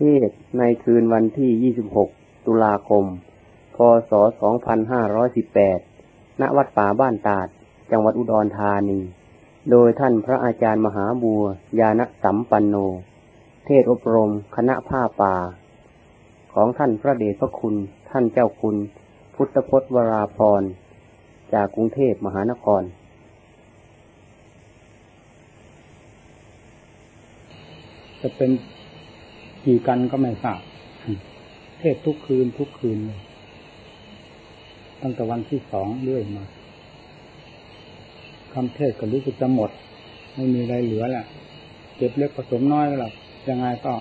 เทศในคืนวันที่ 26 ตุลาคม พศ 2518 ณ วัดป่าบ้านตาด จังหวัดอุดรธานี โดยท่านพระอาจารย์มหาบัวยาณสัมปันโน เทศอบรมคณะผ้าป่า ของท่านพระเดชพระคุณ ท่านเจ้าคุณ พุทธพจน์วราพร จากกรุงเทพมหานครจะเป็น กี่กันก็ไม่ทราบเทศทุกคืนทุกคืนเลยตั้งแต่วันที่สองเรื่อยมาคำเทศก็รู้สึกจะหมด ไม่มีอะไรเหลือแหละเก็บเล็กผสมน้อยหรอกยังไงก็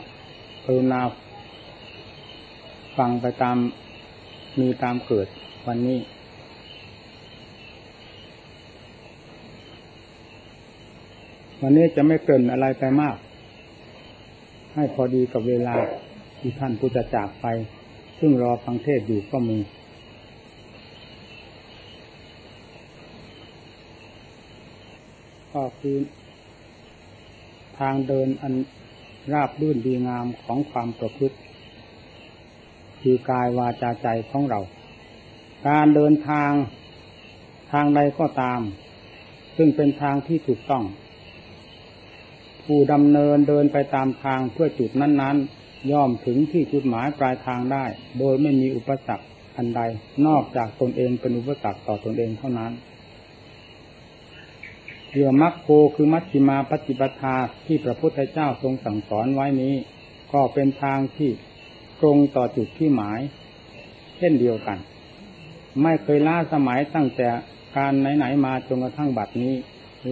กรุณาฟังไปตามมีตามเกิดวันนี้ วันนี้จะไม่เกินอะไรไปมาก ให้พอดีกับเวลาที่ท่านผู้จะจากไป ซึ่งรอฟังเทศอยู่ก็มีก็คือทางเดินอันราบรื่นดีงามของความประพฤติคือกายวาจาใจของเรา การเดินทางทางใดก็ตาม ซึ่งเป็นทางที่ถูกต้อง ผู้ดำเนินเดินไปตามทางเพื่อจุดนั้นๆ ย่อมถึงที่จุดหมายปลายทางได้ โดยไม่มีอุปสรรคอันใด นอกจากตนเองเป็นอุปสรรคต่อตนเองเท่านั้นเรื่องมัคโคคือมัชฌิมาปฏิปทาที่พระพุทธเจ้าทรงสั่งสอนไว้นี้ ก็เป็นทางที่ตรงต่อจุดที่หมาย เช่นเดียวกัน ไม่เคยล้าสมัยตั้งแต่การไหนๆมาจนกระทั่งบัดนี้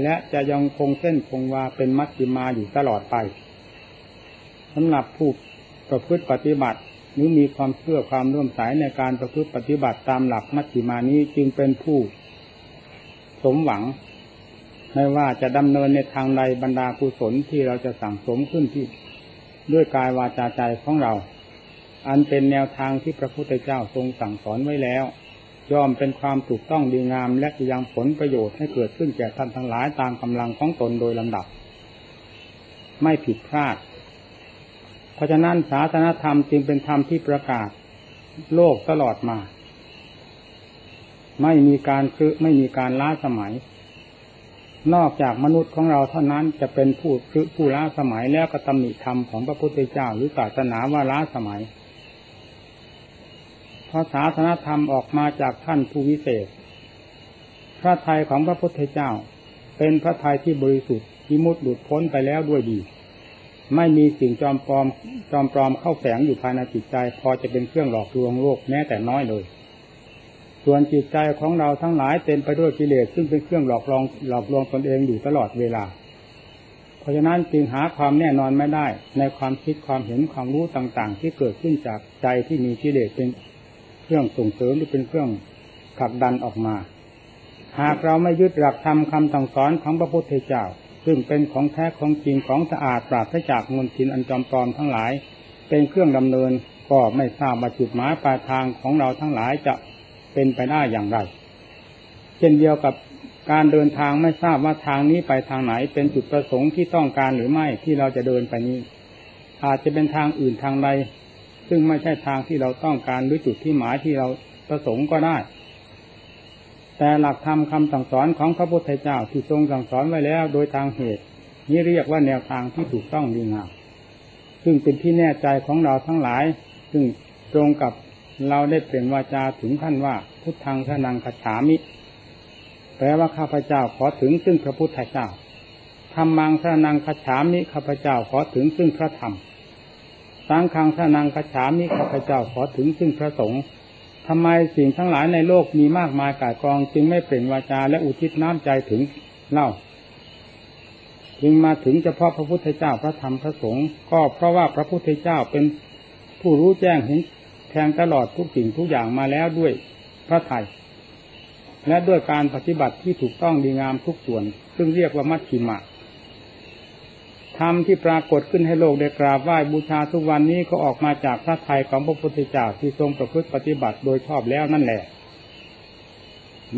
และจะยังคงเส้นคงวาเป็นมัชฌิมาอยู่ตลอดไปสำหรับผู้ประพฤติปฏิบัติหรือมีความเชื่อความร่วมสายในการประพฤติปฏิบัติตามหลักมัชฌิมานี้จึงเป็นผู้สมหวัง ไม่ว่าจะดำเนินในทางใดบรรดากุศลที่เราจะสั่งสมขึ้นที่ ด้วยกายวาจาใจของเรา อันเป็นแนวทางที่พระพุทธเจ้าทรงสั่งสอนไว้แล้ว ย่อมเป็นความถูกต้องดีงามและยังผลประโยชน์ให้เกิดขึ้นแก่ท่านทั้งหลายตามกำลังของตนโดยลำดับ ไม่ผิดพลาด เพราะฉะนั้นศาสนธรรมจึงเป็นธรรมที่ประกาศ โลกตลอดมา ไม่มีการคือไม่มีการล้าสมัย นอกจากมนุษย์ของเราเท่านั้นจะเป็นผู้คือผู้ล้าสมัยแล้วก็ตำหนิธรรมของพระพุทธเจ้าหรือศาสนาว่าล้าสมัย เพราะศาสนาธรรมออกมาจากท่านผู้วิเศษ พระทัยของพระพุทธเจ้า เป็นพระทัยที่บริสุทธิ์ที่มุดหลุดพ้นไปแล้วด้วยดี ไม่มีสิ่งจอมปลอมจอมปลอมเข้าแฝงอยู่ภายในจิตใจ พอจะเป็นเครื่องหลอกลวงโลกแม้แต่น้อยเลย ส่วนจิตใจของเราทั้งหลายเต็มไปด้วยกิเลสซึ่งเป็นเครื่องหลอกลวงหลอกลวงตนเองอยู่ตลอดเวลาเพราะฉะนั้นจึงหาความแน่นอนไม่ได้ ในความคิดความเห็นความรู้ต่างๆ ที่เกิดขึ้นจากใจที่มีกิเลสเป็น เครื่องส่งเสริมหรือเป็นเครื่องผลักดันออกมา หากเราไม่ยึดหลักธรรมคำสั่งสอนของพระพุทธเจ้า ซึ่งเป็นของแท้ของจริงของสะอาดปราศจากมลทินอันจอมปลอมทั้งหลาย เป็นเครื่องดำเนินก็ไม่ทราบว่าจุดหมายปลายทางของเราทั้งหลายจะเป็นไปได้อย่างไร เช่นเดียวกับการเดินทางไม่ทราบว่าทางนี้ไปทางไหน เป็นจุดประสงค์ที่ต้องการหรือไม่ที่เราจะเดินไปนี้ อาจจะเป็นทางอื่นทางใด ซึ่งไม่ใช่ทางที่เราต้องการหรือจุดที่หมายที่เราประสงค์ก็ได้ แต่หลักธรรมคาสั่งสอนของพระพุทธเจ้าที่ทรงสั่งสอนไว้แล้ว โดยทางเหตุ นี้เรียกว่าแนวทางที่ถูกต้องดีงามซึ่งเป็นที่แน่ใจของเราทั้งหลาย ซึ่งตรงกับเราได้เปลี่ยนวาจาถึงขั้นว่าพุทธังสนังขฉามิ แปลว่าข้าพเจ้าขอถึงซึ่งพระพุทธเจ้าธรรมังสนังขฉามิข้าพเจ้าขอถึงซึ่งพระธรรม สังฆังสนังขฉามิข้าพเจ้าขอถึงซึ่งพระสงฆ์ทำไมสิ่งทั้งหลายในโลกมีมากมายกายกอง จึงไม่เปล่งวาจาและอุทิศน้ำใจถึงเล่า จึงมาถึงเฉพาะพระพุทธเจ้าพระธรรมพระสงฆ์ก็เพราะว่าพระพุทธเจ้าเป็นผู้รู้แจ้งเห็นแทงตลอดทุกสิ่งทุกอย่างมาแล้วด้วยพระไทยและด้วยการปฏิบัติที่ถูกต้องดีงามทุกส่วน ซึ่งเรียกว่ามัชชิมะ ธรรมที่ปรากฏขึ้นให้โลกได้กราบไหว้บูชาทุกวันนี้ก็ออกมาจากพระไทยของพระพุทธเจ้าที่ทรงประพฤติปฏิบัติโดยชอบแล้วนั่นแหละ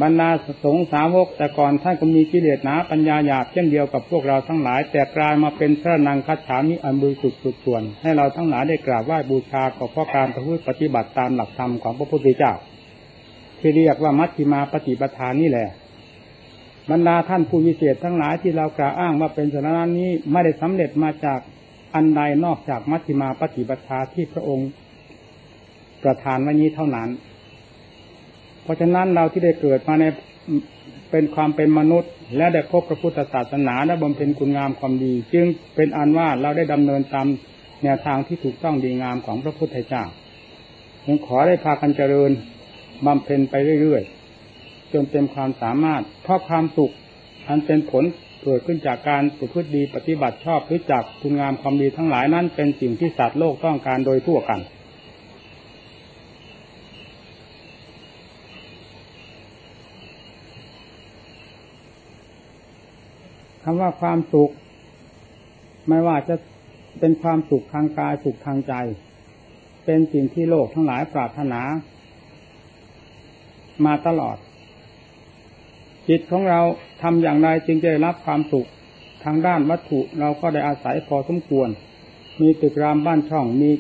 บรรดาสงสาวกแต่ก่อนท่านก็มีกิเลสหนาปัญญาหยาบเช่นเดียวกับพวกเราทั้งหลาย แต่กลายมาเป็นพระนังคัจฉามิอันบริสุทธิ์สุดส่วน ให้เราทั้งหลายได้กราบไหว้บูชาก็เพราะการประพฤติปฏิบัติตามหลักธรรมของพระพุทธเจ้า ที่เรียกว่ามัชฌิมาปฏิปทานนี่แหละ บรรดาท่านผู้วิเศษทั้งหลายที่เรากล่าวอ้างว่าเป็นสาระนี้ไม่ได้สำเร็จมาจากอันใดนอกจากมัชฌิมาปฏิปทาที่พระองค์ประทานไว้นี้เท่านั้น เพราะฉะนั้นเราที่ได้เกิดมาในเป็นความเป็นมนุษย์ และได้พบพระพุทธศาสนาและบำเพ็ญคุณงามความดี จึงเป็นอันว่าเราได้ดำเนินตามแนวทางที่ถูกต้องดีงามของพระพุทธเจ้าจึงขอได้พากันเจริญบำเพ็ญไปเรื่อยๆ จนเต็มความสามารถ เพราะความสุข อันเป็นผลเกิดขึ้นจากการประพฤติดีปฏิบัติชอบรือจากคุณงามความดีทั้งหลายนั้นเป็นสิ่งที่สัตว์โลกต้องการโดยทั่วกัน คำว่าความสุข ไม่ว่าจะเป็นความสุขทางกายสุขทางใจ เป็นสิ่งที่โลกทั้งหลายปรารถนา มาตลอด จิตของเราทำอย่างไรจึงจะได้รับความสุขทางด้านวัตถุเราก็ได้อาศัยพอสมควร มีตึกรามบ้านช่องมี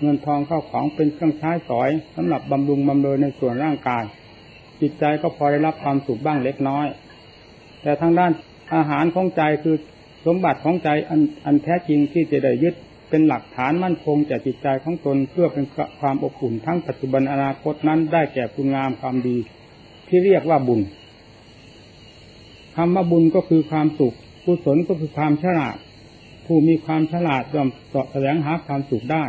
เงินทองเข้าของเป็นเครื่องใช้สอยสำหรับบำรุงบำเรอในส่วนร่างกาย จิตใจก็พอได้รับความสุขบ้างเล็กน้อย แต่ทางด้านอาหารของใจคือสมบัติของใจอันอันแท้จริงที่จะได้ยึดเป็นหลักฐานมั่นคงแก่จิตใจของตนเพื่อเป็นความอบอุ่นทั้งปัจจุบันอนาคตนั้นได้แก่คุณงามความดี ที่เรียกว่าบุญ คำว่าบุญก็คือความสุขกุศลก็คือความฉลาด ผู้มีความฉลาดย่อมสาะแสวงหาความสุขได้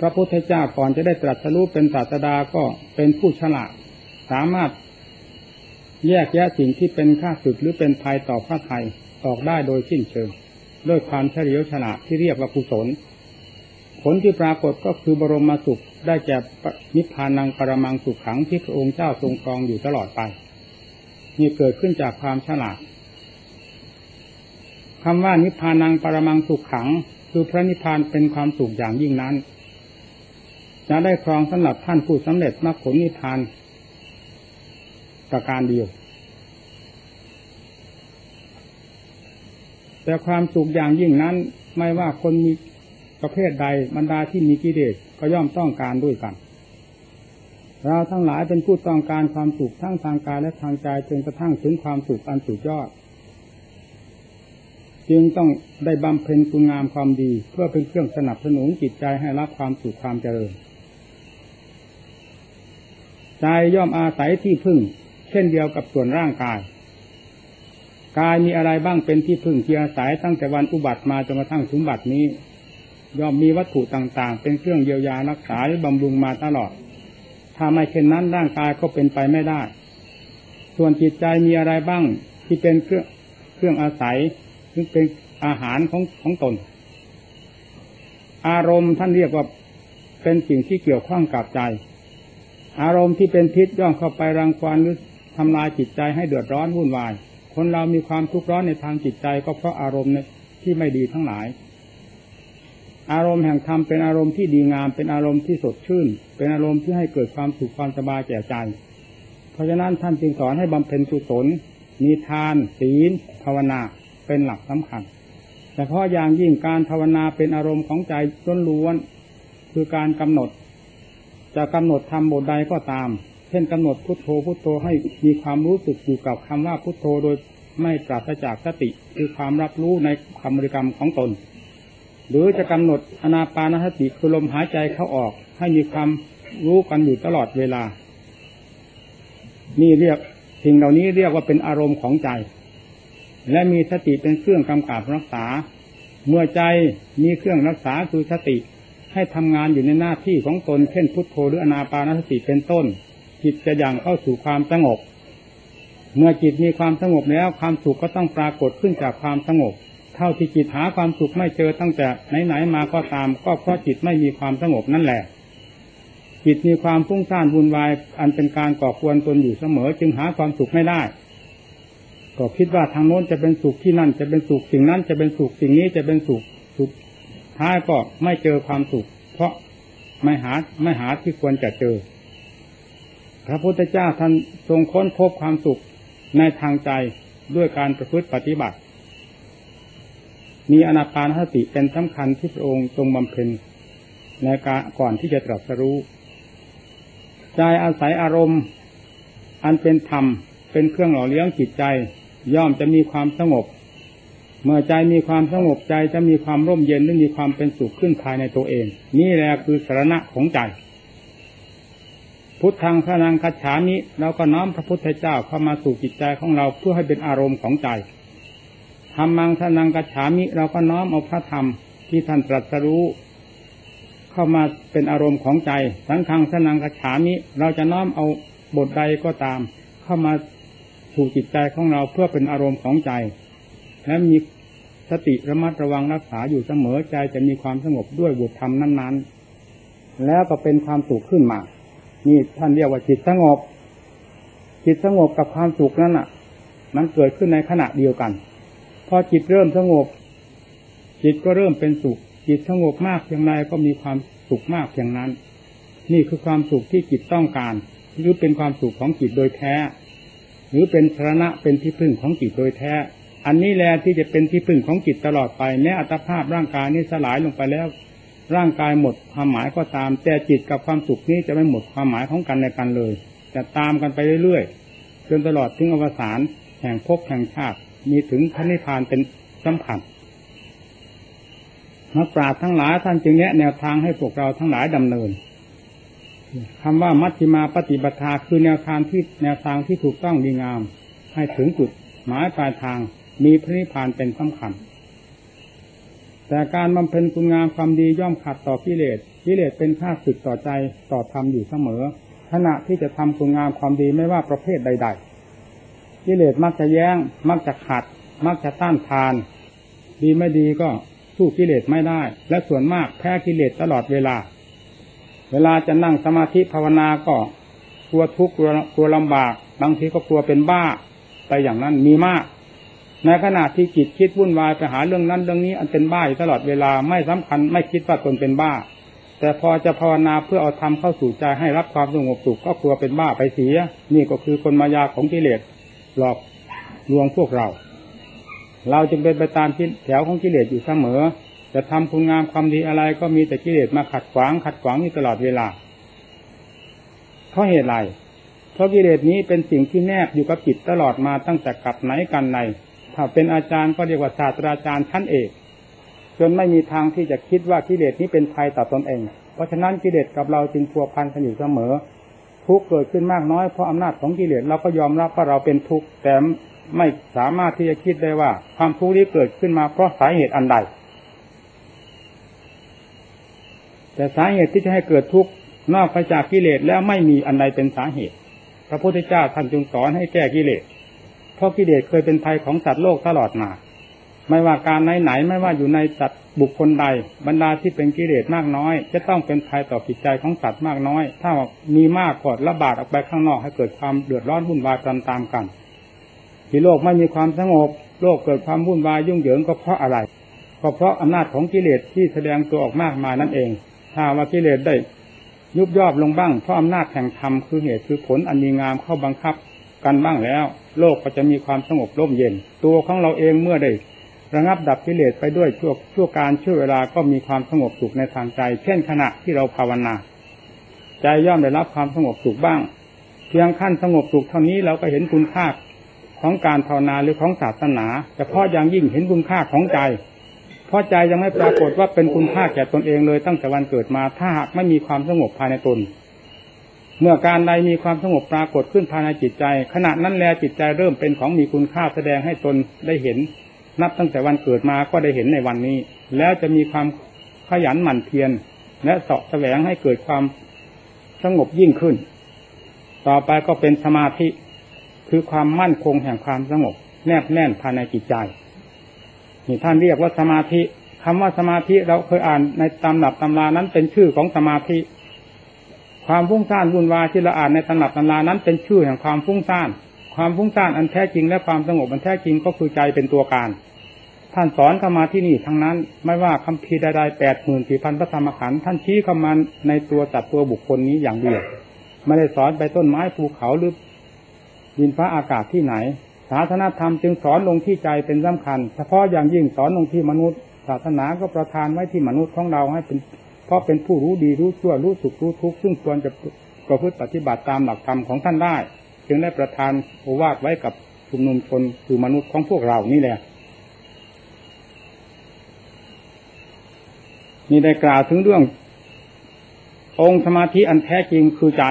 พระพุทธเจ้าก่อนจะได้ตรัสรู้เป็นศาสดาก็เป็นผู้ฉลาด สามารถแยกแยะสิ่งที่เป็นค่าศึกหรือเป็นภัยต่อพระไทยออกได้โดยสิ้นเชิงด้วยความเฉลียวฉลาดที่เรียกว่ากุศล ผลที่ปรากฏก็คือบรมมาสุขได้แก่นิพพานังปรมังสุขขังที่พระองค์เจ้าทรงครองอยู่ตลอดไป นี่เกิดขึ้นจากความฉลาดคำว่านิพพานังปรมังสุขขัง คือพระนิพพานเป็นความสุขอย่างยิ่งนั้น จะได้ครองสำหรับท่านผู้สำเร็จมรรคผลนิพพานประการเดียว แต่ความสุขอย่างยิ่งนั้น ไม่ว่าคนมีประเภทใดบรรดาที่มีกิเลสก็ย่อมต้องการด้วยกัน เราทั้งหลายเป็นผู้ต้องการความสุขทั้งทางกายและทางใจจนกระทั่งถึงความสุขอันสุดยอด จึงต้องได้บำเพ็ญคุณงามความดี เพื่อเป็นเครื่องสนับสนุนจิตใจให้รับความสุขความเจริญใจย่อมอาศัยที่พึ่ง เช่นเดียวกับส่วนร่างกาย กายมีอะไรบ้างเป็นที่พึ่งที่อาศัยตั้งแต่วันอุบัติมาจนกระทั่งถึงบัดนี้ ย่อมมีวัตถุต่างๆ เป็นเครื่องเยียวยารักษาหรือบำรุงมาตลอด ถ้าไม่เช่นนั้นร่างกายก็เป็นไปไม่ได้ ส่วนจิตใจมีอะไรบ้างที่เป็นเครื่องเครื่องอาศัยซึ่งเป็นอาหารของของตน อารมณ์ท่านเรียกว่าเป็นสิ่งที่เกี่ยวข้องกับใจ อารมณ์ที่เป็นพิษย่อมเข้าไปรังควานหรือทำลายจิตใจให้เดือดร้อนวุ่นวาย คนเรามีความทุกข์ร้อนในทางจิตใจก็เพราะอารมณ์ที่ไม่ดีทั้งหลาย อารมณ์แห่งธรรมเป็นอารมณ์ที่ดีงาม เป็นอารมณ์ที่สดชื่น เป็นอารมณ์ที่ให้เกิดความสุขความสบายแก่ใจ เพราะฉะนั้นท่านจึงสอนให้บำเพ็ญกุศลมีทาน ศีล ภาวนาเป็นหลักสำคัญแต่เพราะอย่างยิ่งการภาวนาเป็นอารมณ์ของใจล้วนคือการกำหนด จะกำหนดทำบทใดก็ตาม เช่นกำหนดพุทโธพุทโธให้มีความรู้สึกอยู่กับคำว่าพุทโธโดยไม่ปราศจากสติ คือความรับรู้ในคำบริกรรมของตน หรือจะกำหนดอนาปานสติคือลมหายใจเข้าออก ให้มีความรู้กันอยู่ตลอดเวลา นี่เรียกสิ่งเหล่านี้เรียกว่าเป็นอารมณ์ของใจ และมีสติเป็นเครื่องกำกับรักษา เมื่อใจมีเครื่องรักษาคือสติให้ทำงานอยู่ในหน้าที่ของตน เช่นพุทโธหรืออนาปานสติเป็นต้น จิตจะยังเข้าสู่ความสงบ เมื่อจิตมีความสงบแล้วความสุขก็ต้องปรากฏขึ้นจากความสงบ เท่าที่จิตหาความสุขไม่เจอตั้งแต่ไหนๆมาก็ตาม ก็เพราะจิตไม่มีความสงบนั่นแหละ จิตมีความฟุ้งซ่านวุ่นวาย อันเป็นการก่อควรตนอยู่เสมอ จึงหาความสุขไม่ได้ ก็คิดว่าทางโน้นจะเป็นสุขที่นั่น จะเป็นสุขสิ่งนั้นจะเป็นสุขสิ่งนี้จะเป็นสุขสุขท้ายก็ไม่เจอความสุข เพราะไม่หาไม่หาที่ควรจะเจอ พระพุทธเจ้าท่านทรงค้นพบความสุขในทางใจด้วยการประพฤติปฏิบัติ มีอนาปานสติเป็นสำคัญที่พระองค์ทรงบำเพ็ญในการก่อนที่จะตรัสรู้ใจอาศัยอารมณ์ อันเป็นธรรมเป็นเครื่องหล่อเลี้ยงจิตใจ ย่อมจะมีความสงบ เมื่อใจมีความสงบใจจะมีความร่มเย็นและมีความเป็นสุขขึ้นภายในตัวเอง นี่แหละคือสาระของใจ พุทธังพระนังคัจฉามิเราก็น้อมพระพุทธเจ้าเข้ามาสู่จิตใจของเราเพื่อให้เป็นอารมณ์ของใจ ธรรมังพระนังคัจฉามิ เราก็น้อมเอาพระธรรมที่ท่านตรัสรู้เข้ามาเป็นอารมณ์ของใจ สังฆังพระนังคัจฉามิ เราจะน้อมเอาบทใดก็ตาม เข้ามาสู่จิตใจของเราเพื่อเป็นอารมณ์ของใจ และมีสติระมัดระวังรักษาอยู่เสมอใจจะมีความสงบด้วยบทธรรมนั้น ๆ แล้วก็เป็นความสุขขึ้นมา นี่ท่านเรียกว่าจิตสงบ จิตสงบกับความสุขนั้นอะ มันเกิดขึ้นในขณะเดียวกัน พอจิตเริ่มสงบ จิตก็เริ่มเป็นสุข จิตสงบมากเพียงไรก็มีความสุขมากเพียงนั้น นี่คือความสุขที่จิตต้องการ หรือเป็นความสุขของจิตโดยแท้ หรือเป็นสาระเป็นที่พึ่งของจิตโดยแท้ อันนี้แหละที่จะเป็นที่พึ่งของจิตตลอดไปแม้อัตภาพร่างกายนี้สลายลงไปแล้ว ร่างกายหมดความหมายก็ตาม แต่จิตกับความสุขนี้จะไม่หมดความหมายของกันในกันเลย จะตามกันไปเรื่อยๆจนตลอดถึงอวสานแห่งภพแห่งชาติ มีถึงพระนิพพานเป็นสัมผัสนักปราชญ์ทั้งหลายท่านจึงแนะแนวทางให้พวกเราทั้งหลายดำเนินคำว่ามัชฌิมาปฏิบัติคือแนวทางที่แนวทางที่ถูกต้องดีงาม ให้ถึงจุดหมายปลายทางมีพระนิพพานเป็นสำคัญ แต่การบำเพ็ญคุณงามความดีย่อมขัดต่อกิเลสกิเลสเป็นข้าศึกต่อใจต่อธรรมอยู่เสมอ ขณะที่จะทำคุณงามความดีไม่ว่าประเภทใด ๆ กิเลสมักจะแย้ง มักจะขัด มักจะต้านทาน ดีไม่ดีก็สู้กิเลสไม่ได้ และส่วนมากแพ้กิเลสตลอดเวลา เวลาจะนั่งสมาธิภาวนาก็กลัวทุกข์กลัวลำบาก บางทีก็กลัวเป็นบ้าไปอย่างนั้นมีมาก ในขณะที่จิตคิดวุ่นวายไปหาเรื่องนั้นเรื่องนี้อันเป็นบ้าอยู่ตลอดเวลาไม่สำคัญไม่คิดว่าตนเป็นบ้า แต่พอจะภาวนาเพื่อเอาธรรมเข้าสู่ใจให้รับความสงบสุขก็กลัวเป็นบ้าไปเสีย นี่ก็คือคนมายาของกิเลส หลอกลวงพวกเรา เราจึงเป็นไปตามแถวของกิเลสอยู่เสมอ จะทำคุณงามความดีอะไรก็มีแต่กิเลสมาขัดขวางขัดขวางอยู่ตลอดเวลา เพราะเหตุไร เพราะกิเลสนี้เป็นสิ่งที่แนบอยู่กับจิตตลอดมาตั้งแต่กับไหนกันในถ้าเป็นอาจารย์ก็เรียกว่าศาสตราจารย์ชั้นเอกจนไม่มีทางที่จะคิดว่ากิเลสนี้เป็นภัยต่อตนเอง เพราะฉะนั้นกิเลสกับเราจึงพัวพันกันอยู่เสมอ ทุกเกิดขึ้นมากน้อยเพราะอำนาจของกิเลสเราก็ยอมรับว่าเราเป็นทุกข์แต่ไม่สามารถที่จะคิดได้ว่า ความทุกข์นี้เกิดขึ้นมาเพราะสาเหตุอันใด แต่สาเหตุที่จะให้เกิดทุกข์นอกไปจากกิเลสแล้วไม่มีอันใดเป็นสาเหตุ พระพุทธเจ้าท่านจึงสอนให้แก้กิเลสเพราะกิเลสเคยเป็นภัยของสัตว์โลกตลอดมา ไม่ว่าการไหนไหนไม่ว่าอยู่ในสัตว์บุคคลใด บรรดาที่เป็นกิเลสมากน้อย จะต้องเป็นภัยต่อจิตใจของสัตว์มากน้อย ถ้ามีมากกดระบาดออกไปข้างนอกให้เกิดความเดือดร้อนวุ่นวายตามตามกัน ที่โลกไม่มีความสงบ โลกเกิดความวุ่นวายยุ่งเหยิงก็เพราะอะไรก็เพราะอำนาจของกิเลสที่แสดงตัวออกมากมานั่นเอง ถ้าว่ากิเลสได้ยุบยอบลงบ้างเพราะอำนาจแห่งธรรมคือเหตุคือผลอันมีงามเข้าบังคับกันบ้างแล้ว โลกก็จะมีความสงบร่มเย็น ตัวของเราเองเมื่อได้ ระงับดับกิเลสไปด้วยช่วชั่วการช่วเวลาก็มีความสงบสุขในทางใจ เช่นขณะที่เราภาวนา ใจย่อมได้รับความสงบสุขบ้าง เพียงขั้นสงบสุขเท่านี้เราก็เห็นคุณค่าของการภาวนาหรือของศาสนาเฉพาะอย่างยิ่งเห็นคุณค่าของใจ เพราะใจยังไม่ปรากฏว่าเป็นคุณค่าแก่ตนเองเลยตั้งแต่วันเกิดมาถ้าหากไม่มีความสงบภายในตน เมื่อการใดมีความสงบปรากฏขึ้นภายในจิตใจ ขณะนั้นแลจิตใจเริ่มเป็นของมีคุณค่าแสดงให้ตนได้เห็น นับตั้งแต่วันเกิดมาก็ได้เห็นในวันนี้ แล้วจะมีความขยันหมั่นเพียรและเสาะแสวงให้เกิดความสงบยิ่งขึ้น ต่อไปก็เป็นสมาธิคือความมั่นคงแห่งความสงบ แนบแน่นภายในจิตใจนี่ท่านเรียกว่าสมาธิคำว่าสมาธิเราเคยอ่านในตำหนับตำรานั้นเป็นชื่อของสมาธิ ความฟุ้งซ่านวุ่นวายที่เราอ่านในตำหนับตำรานั้นเป็นชื่อแห่งความฟุ้งซ่าน ความฟุ้งซ่านอันแท้จริงและความสงบอันแท้จริงก็คือใจเป็นตัวการ ท่านสอนเข้ามาที่นี่ทั้งนั้น ไม่ว่าคำพีใดๆแปดหมื่นสี่พันพระธรรมขันธ์ท่านชี้เข้ามาในตัวจัดตัวบุคคลนี้อย่างเดียวไม่ได้สอนไปต้นไม้ภูเขาหรือดินฟ้าอากาศที่ไหน ศาสนาธรรมจึงสอนลงที่ใจเป็นสำคัญ เฉพาะอย่างยิ่งสอนลงที่มนุษย์ ศาสนาก็ประทานไว้ที่มนุษย์ของเราให้เป็น เพราะเป็นผู้รู้ดีรู้ชั่วรู้สุขรู้ทุกข์ซึ่งควรจะประพฤติปฏิบัติตามหลักธรรมของท่านได้ จึงได้ประทานโอวาทไว้กับชุมนุมชนคือมนุษย์ของพวกเรานี่แหละนี่ได้กล่าวถึงเรื่อง องค์สมาธิอันแท้จริงคือใจ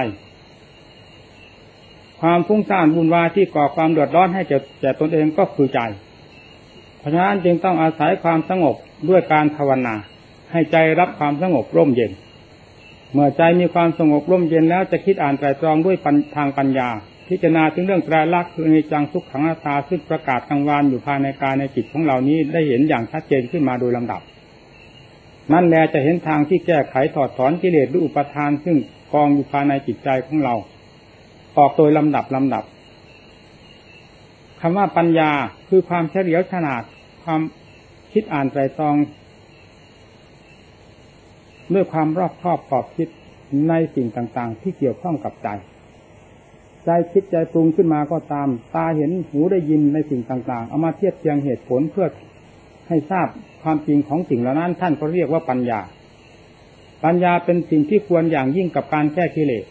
ความฟุ้งซ่านวุ่นวายที่ก่อความเดือดร้อนให้แก่แก่ตนเองก็คือใจ เพราะฉะนั้นจึงต้องอาศัยความสงบด้วยการภาวนา ให้ใจรับความสงบร่มเย็น เมื่อใจมีความสงบร่มเย็นแล้วจะคิดอ่านไตรตรองด้วยทางปัญญา พิจารณาถึงเรื่องตราลักษณ์คือในจังทุกขังอาตาซึ่งประกาศกลางวานอยู่ภายในกายในจิตของเรานี้ได้เห็นอย่างชัดเจนขึ้นมาโดยลำดับ นั่นแลจะเห็นทางที่แก้ไขถอดถอนกิเลสหรืออุปทานซึ่งกองอยู่ภายในจิตใจของเรา ออกโดยลำดับลำดับคำว่าปัญญาคือความเฉลียวฉลาดความคิดอ่านใจตอง ด้วยความรอบคอบขอบคิดในสิ่งต่างๆ ที่เกี่ยวข้องกับใจ ใจคิดใจปรุงขึ้นมาก็ตาม ตาเห็นหูได้ยินในสิ่งต่างๆ เอามาเทียบเทียงเหตุผลเพื่อให้ทราบความจริงของสิ่งเหล่านั้น ท่านก็เรียกว่าปัญญา ปัญญาเป็นสิ่งที่ควรอย่างยิ่งกับการแก้กิเลส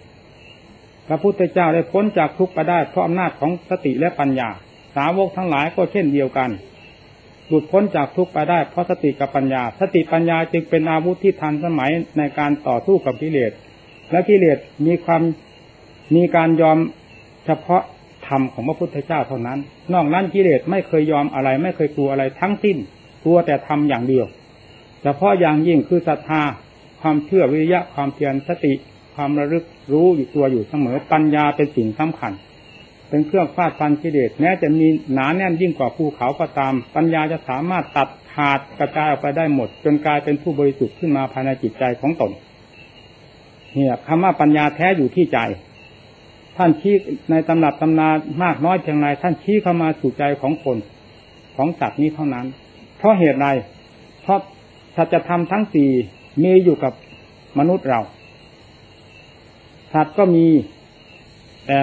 พระพุทธเจ้าได้พ้นจากทุกข์ไปได้เพราะอำนาจของสติและปัญญา สาวกทั้งหลายก็เช่นเดียวกันหลุดพ้นจากทุกข์ไปได้เพราะสติกับปัญญา สติปัญญาจึงเป็นอาวุธที่ทันสมัยในการต่อสู้กับกิเลสและกิเลสมีความมีการยอม เฉพาะธรรมของพระพุทธเจ้าเท่านั้น นอกนั้นกิเลสไม่เคยยอมอะไร ไม่เคยกลัวอะไรทั้งสิ้นกลัวแต่ทำอย่างเดียวเฉพาะอย่างยิ่งคือศรัทธาความเชื่อวิริยะความเพียรสติความระลึกรู้อยู่ตัวอยู่เสมอปัญญาเป็นสิ่งสำคัญ เป็นเครื่องฟาดฟันกิเลสแม้จะมีหนาแน่นยิ่งกว่าภูเขาก็ตาม ปัญญาจะสามารถตัดขาดกระจายออกไปได้หมด จนกลายเป็นผู้บริสุทธิ์ขึ้นมาภายในจิตใจของตนเนี่ยคำว่าปัญญาแท้อยู่ที่ใจ ท่านชี้ในตำรับตำนามากน้อยเพียงไรท่านชี้เข้ามาสู่ใจของคน ของสัตว์นี้เท่านั้น เพราะเหตุใดเพราะสัจธรรมทั้งสี่มีอยู่กับมนุษย์เรา สัตว์ก็มี แต่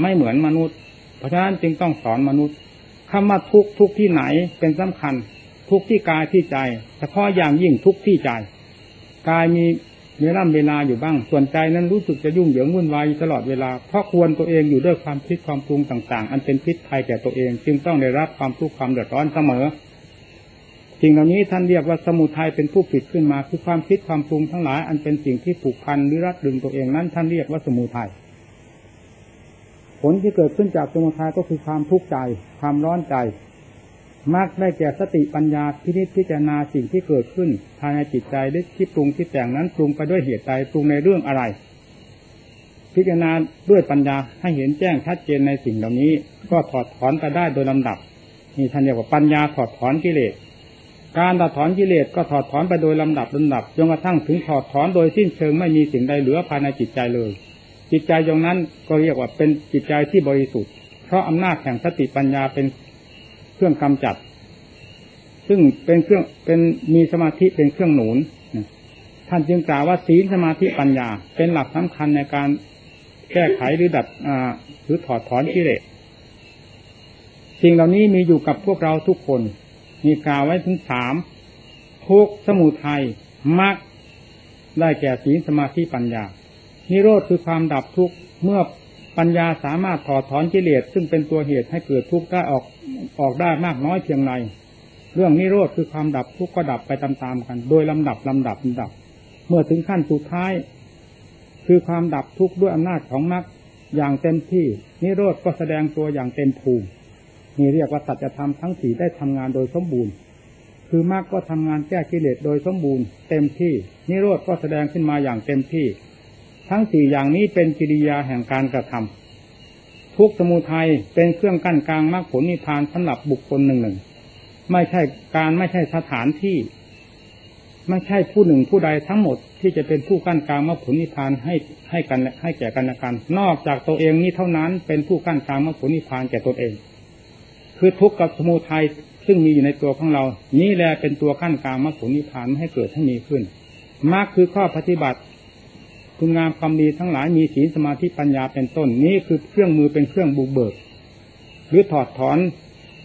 ไม่เหมือนมนุษย์ เพราะฉะนั้นจึงต้องสอนมนุษย์คำว่าทุกทุกที่ไหนเป็นสำคัญ ทุกที่กายที่ใจเฉพาะอย่างยิ่งทุกที่ใจ กายมี เวลาเวลาอยู่บ้าง ส่วนใจนั้นรู้สึกจะยุ่งเหยิงวุ่นวายตลอดเวลา เพราะควรตัวเองอยู่ด้วยความคิดความปรุงต่างๆ อันเป็นพิษภัยแก่ตัวเอง จึงต้องได้รับความทุกข์ความเดือดร้อนเสมอสิ่งเหล่านี้ท่านเรียกว่าสมุทัยเป็นผู้ผิดขึ้นมา คือความคิดความปรุงทั้งหลาย อันเป็นสิ่งที่ผูกพันหรือรัดดึงตัวเองนั้น ท่านเรียกว่าสมุทัยผลที่เกิดขึ้นจากสมุทัยก็คือความทุกข์ใจ ความร้อนใจ มักได้แก่สติปัญญาพินิจพิจารณาสิ่งที่เกิดขึ้น ภายในจิตใจได้ที่ปรุงที่แต่งนั้นปรุงไปด้วยเหตุใดปรุงในเรื่องอะไร พิจารณาด้วยปัญญาให้เห็นแจ้งชัดเจนในสิ่งเหล่านี้ ก็ถอดถอนไปได้โดยลำดับนี่ท่านเรียกว่าปัญญาถอดถอนกิเลส การถอดถอนกิเลสก็ถอดถอนไปโดยลำดับลำดับจนกระทั่งถึงถอดถอนโดยสิ้นเชิงไม่มีสิ่งใดเหลือภายในจิตใจเลย จิตใจตรงนั้นก็เรียกว่าเป็นจิตใจที่บริสุทธิ์เพราะอำนาจแห่งสติปัญญาเป็น รื่องกำจัด ซึ่งเป็นเครื่องเป็นมีสมาธิเป็นเครื่องหนุนท่านจึงกล่าวว่าศีลสมาธิปัญญา เป็นหลักสำคัญในการแก้ไขหรือดับหรือถอดถอนกิเลสสิ่งเหล่านี้มีอยู่กับพวกเราทุกคน มีกล่าวไว้ถึงสามทุกสมุทัยมรรคได้แก่ศีลสมาธิปัญญา นิโรธคือความดับทุกข์เมื่อปัญญาสามารถถอดถอนกิเลสซึ่งเป็นตัวเหตุให้เกิดทุกข์ได้ออก ออกได้มากน้อยเพียงไรเรื่องนิโรธคือความดับทุกข์ก็ดับไปตามๆกัน โดยลำดับลำดับลำดับ เมื่อถึงขั้นสุดท้าย คือความดับทุกข์ด้วยอำนาจของมรรคอย่างเต็มที่ นิโรธก็แสดงตัวอย่างเต็มภูมินี่เรียกว่าสัจธรรมทั้งสี่ได้ทำงานโดยสมบูรณ์ คือมรรคก็ทำงานแก้กิเลสโดยสมบูรณ์ เต็มที่ นิโรธก็แสดงขึ้นมาอย่างเต็มที่ ทั้งสี่อย่างนี้เป็นกิริยาแห่งการกระทำ ทุกสมุทัยเป็นเครื่องกั้นกลางมรรคผลนิพพานสำหรับบุคคลหนึ่งหนึ่งไม่ใช่การไม่ใช่สถานที่ ไม่ใช่ผู้หนึ่งผู้ใดทั้งหมดที่จะเป็นผู้กั้นกลางมรรคผลนิพพานให้ให้กันให้แก่กันและกันนอกจากตัวเองนี้เท่านั้นเป็นผู้กั้นกลางมรรคผลนิพพานแก่ตนเอง คือทุกข์กับสมุทัยซึ่งมีอยู่ในตัวของเรา นี่แหละเป็นตัวขั้นกลางมรรคผลนิพพานไม่ให้เกิดให้มีขึ้นมรรคคือข้อปฏิบัติ คุณงามความดีทั้งหลายมีศีลสมาธิปัญญาเป็นต้นนี้คือเครื่องมือเป็นเครื่องบุกเบิก หรือถอดถอน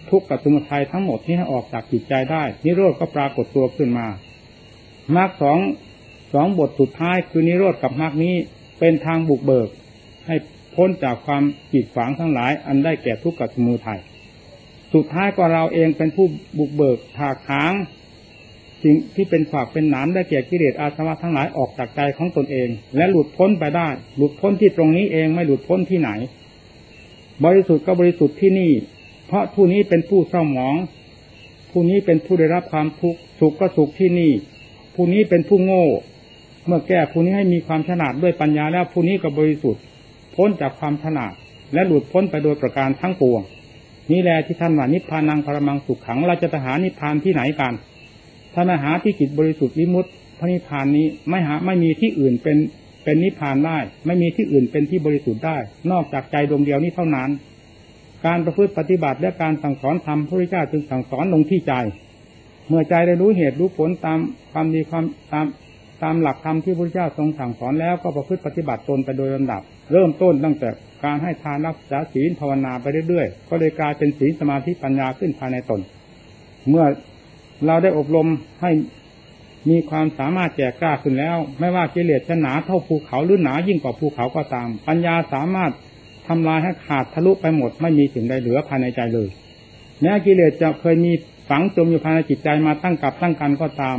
ทุกข์กับสมุทัยทั้งหมดที่ให้ออกจากจิตใจได้ นิโรธก็ปรากฏตัวขึ้นมามรรคสองสองบทสุดท้ายคือนิโรธกับมรรคนี้เป็นทางบุกเบิก ให้พ้นจากความจิตฝังทั้งหลาย อันได้แก่ทุกข์กับสมุทัยสุดท้ายก็เราเองเป็นผู้บุกเบิกถากถาง สิ่งที่เป็นฝากเป็นหนามได้แก่กิเลสอาสวะทั้งหลายออกจากใจของตนเอง และหลุดพ้นไปได้ หลุดพ้นที่ตรงนี้เองไม่หลุดพ้นที่ไหน บริสุทธิ์ก็บริสุทธิ์ที่นี่ เพราะผู้นี้เป็นผู้เศร้าหมอง ผู้นี้เป็นผู้ได้รับความทุกข์สุขก็สุขที่นี่ ผู้นี้เป็นผู้โง่ เมื่อแก้ผู้นี้ให้มีความฉลาดด้วยปัญญาแล้วผู้นี้ก็บริสุทธิ์ พ้นจากความฉลาดและหลุดพ้นไปโดยประการทั้งปวงนี่แหละที่ท่านว่านิพพานังพรมังสุขขังเราจะหานิพพานที่ไหนกัน ถ้ามาหาที่จิตบริสุทธิ์วิมุตติพระนิพพานนี้ไม่หาไม่มีที่อื่นเป็นเป็นนิพพานได้ไม่มีที่อื่นเป็นที่บริสุทธิ์ได้ นอกจากใจดวงเดียวนี้เท่านั้น การประพฤติปฏิบัติและการสั่งสอนธรรมพระพุทธเจ้าจึงสั่งสอนลงที่ใจ เมื่อใจได้รู้เหตุรู้ผลตามความดีความตามตามหลักธรรมที่พระพุทธเจ้าทรงสั่งสอนแล้วก็ประพฤติปฏิบัติตนไปโดยลำดับ เริ่มต้นตั้งแต่การให้ทานรักษาศีลภาวนาไปเรื่อยๆ ก็เลยกลายเป็นศีลสมาธิปัญญาขึ้นภายในตน เมื่อ เราได้อบรมให้มีความสามารถแก่กล้าขึ้นแล้ว ไม่ว่ากิเลสจะหนาเท่าภูเขาหรือหนายิ่งกว่าภูเขาก็ตาม ปัญญาสามารถทำลายให้ขาดทะลุไปหมด ไม่มีสิ่งใดเหลือภายในใจเลยแม้กิเลสจะเคยมีฝังจมอยู่ภายในจิตใจมาตั้งกับตั้งกันก็ตาม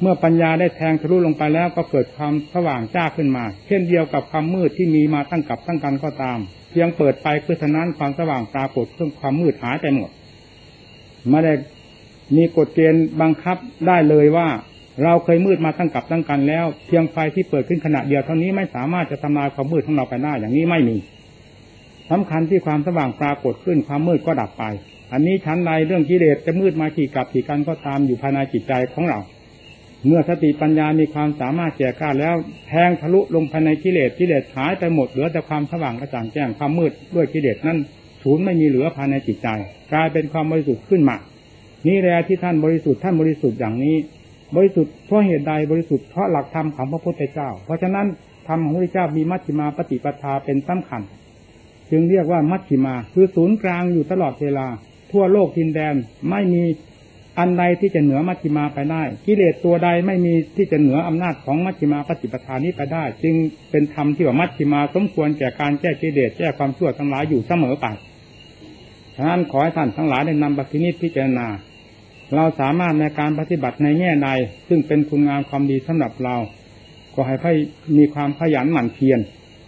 เมื่อปัญญาได้แทงทะลุลงไปแล้วก็เกิดความสว่างจ้าขึ้นมา เช่นเดียวกับความมืดที่มีมาตั้งกับตั้งกันก็ตาม เพียงเปิดไปคือฉะนั้นความสว่างปรากฏเครื่องความมืดหายไปหมดไม่ได้ มีกฎเกณฑ์บังคับได้เลยว่า เราเคยมืดมาตั้งกับตั้งกันแล้ว เพียงไฟที่เปิดขึ้นขณะเดียวเท่านี้ไม่สามารถจะทำลายความมืดของเราไปได้อย่างนี้ไม่มีสำคัญที่ความสว่างปรากฏขึ้นความมืดก็ดับไป อันนี้ชั้นใดเรื่องกิเลสจะมืดมากี่กับกี่กันก็ตามอยู่ภายในจิตใจของเรา เมื่อสติปัญญามีความสามารถแก่กล้าแล้วแทงทะลุลงภายในกิเลสกิเลสหายไปหมดเหลือแต่ความสว่างกระจ่างแจ้งความมืดด้วยกิเลสนั้นศูนย์ไม่มีเหลือภายในจิตใจ กลายเป็นความบริสุทธิ์ขึ้นมา นี่แหละที่ท่านบริสุทธิ์ท่านบริสุทธิ์อย่างนี้ บริสุทธิ์เพราะเหตุใดบริสุทธิ์เพราะหลักธรรมของพระพุทธเจ้า เพราะฉะนั้นธรรมของพระพุทธเจ้ามีมัชฌิมาปฏิปทาเป็นสำคัญ จึงเรียกว่ามัชฌิมาคือศูนย์กลางอยู่ตลอดเวลา ทั่วโลกทินแดนไม่มีอันใดที่จะเหนือมัชฌิมาไปได้ กิเลสตัวใดไม่มีที่จะเหนืออำนาจของมัชฌิมาปฏิปทานี้ไปได้ จึงเป็นธรรมที่ว่ามัชฌิมาสมควรแก่การแก้กิเลสแก้ความชั่วทั้งหลายอยู่เสมอไป ฉะนั้นขอให้ท่านทั้งหลายได้นำบัพนิพิจารณา เราสามารถในการปฏิบัติในแง่ใด ซึ่งเป็นคุณงามความดีสำหรับเรา ก็ให้ให้มีความขยันหมั่นเพียร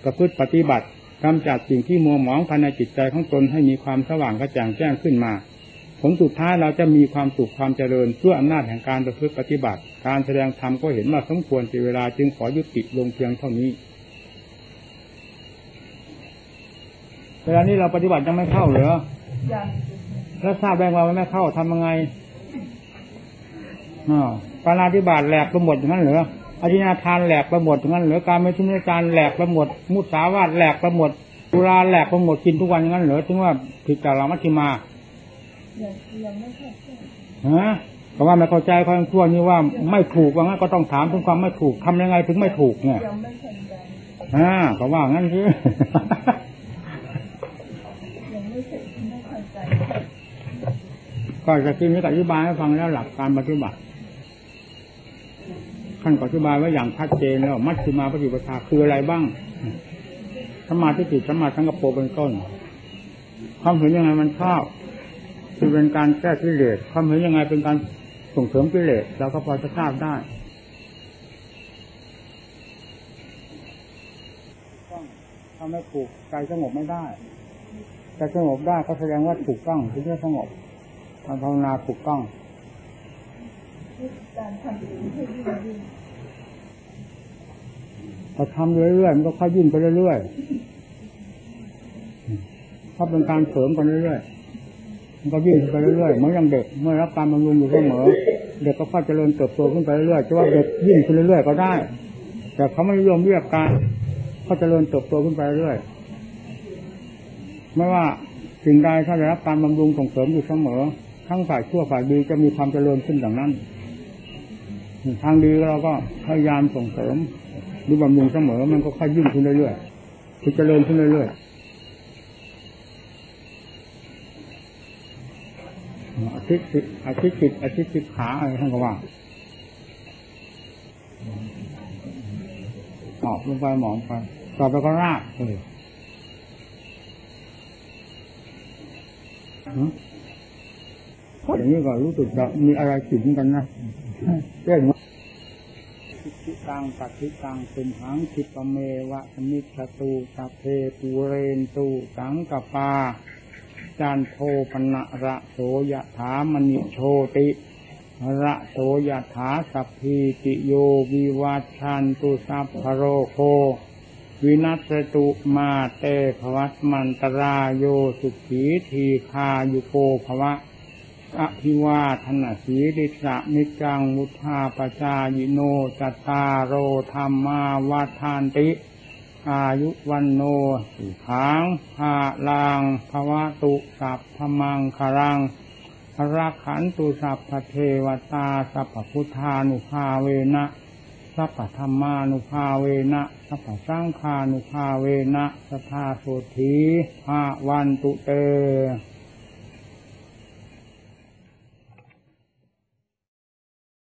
ประพฤติปฏิบัติกำจัดสิ่งที่มัวหมองภายในจิตใจของตนให้มีความสว่างกระจ่างแจ้งขึ้นมาผลสุดท้ายเราจะมีความสุขความเจริญด้วยอำนาจแห่งการประพฤติปฏิบัติ การแสดงธรรมก็เห็นว่าสมควรเวลาจึงขอยุติลงเพียงเท่านี้ เวลานี้เราปฏิบัติยังไม่เข้าเหรอ แล้วทราบได้ว่าไม่เข้าทำยังไงอปานาธิบาตแหลกไปหมดอย่างนั้นเหรออธินาทานแหลกไปหมดอย่างนั้นเหรอการไม่ชุนการแหลกไปหมด มุสาวาทแหลกไปหมดตุลาแหลกไปหมดกินทุกวันอย่างนั้นเหรอถึงว่าผิดจากเรามัชฌิมาฮะเพราะว่าไม่เข้าใจความทั่วนี้ว่าไม่ถูกว่างั้นก็ต้องถามถึงความไม่ถูกทำยังไงถึงไม่ถูกเนี่ยอ่าเพราะว่างั้นคือ ก็จะกินนี้อธิบายให้ฟังแล้วหลักการปฏิบัติขั้นอธิบายไว้อย่างชัดเจนแล้วมัชฌิมาปฏิปทาคืออะไรบ้างสมาธิจิตสมาสังกปรเป็นต้น ความเห็นยังไงมันชอบคือเป็นการแก้กิเลสความเห็นยังไงเป็นการส่งเสริมกิเลสเราก็พอจะทราบได้ต้องทำให้ถูกใจสงบไม่ได้ใจสงบได้ก็แสดงว่าถูกต้องที่จะสงบ ทำภาวนาถูกต้องการทำให้ยิ่งยิ่งพอทำเรื่อยๆมันก็ค่อยยิ่งไปเรื่อยๆถ้าเป็นการเสริมไปเรื่อยๆมันก็ยิ่งไปเรื่อยๆเมือนอย่างเด็กเมื่อรับการบำรุงอยู่เสมอเด็กก็ค่อยเจริญเติบโตขึ้นไปเรื่อยๆจะว่าเด็กยิ่งไปเรื่อยๆก็ได้ แต่เขาไม่นิยมเรียกการเขาเจริญเติบโตขึ้นไปเรื่อยไม่ว่าสิ่งใดถ้าได้รับการบำรุงส่งเสริมอยู่เสมอ ทั้งฝ่ายชั่วฝ่ายดีจะมีความเจริญขึ้นอย่างนั้น ทางดีเราก็พยายามส่งเสริมหรือบำรุงเสมอมันก็ค่อยยิ่งขึ้นเรื่อยๆคือเจริญขึ้นเรื่อยๆอาทิตย์สิอาทิตย์สิบอาทิตย์สิบขาอะไรท่านก็ว่าหมอบลงไปหมอบไปต่อไปก็รากเลย อย่างนี้ก็รู้สึกจะมีอะไรขิดกันนะเรื่องทิทิตังปัทิตังเป็นหังคิปเมวะมิตตูสัพเพปูเรนตูสังกปาจานโทปนะระโสยถามณิโชติระโสยถาสัพพีติโยวิวัชชันตุสัพพโรโควินัสตุมาเตภวัตมันตรายโยสุขีทีคายุโกภวะ อภิวาทนาสีริสะนิจังมุทาปจายโนจตารโรธรรมาวาทานติ อายุวันโนสุขังภาลังภวะตุสัพพมังคารังพระขันตุสัพพเทวตาสัพพุทธานุภาเวนะสัพพธรรมานุภาเวนะสัพพสังฆานุภาเวนะสัทาโสธีภาวันตุเต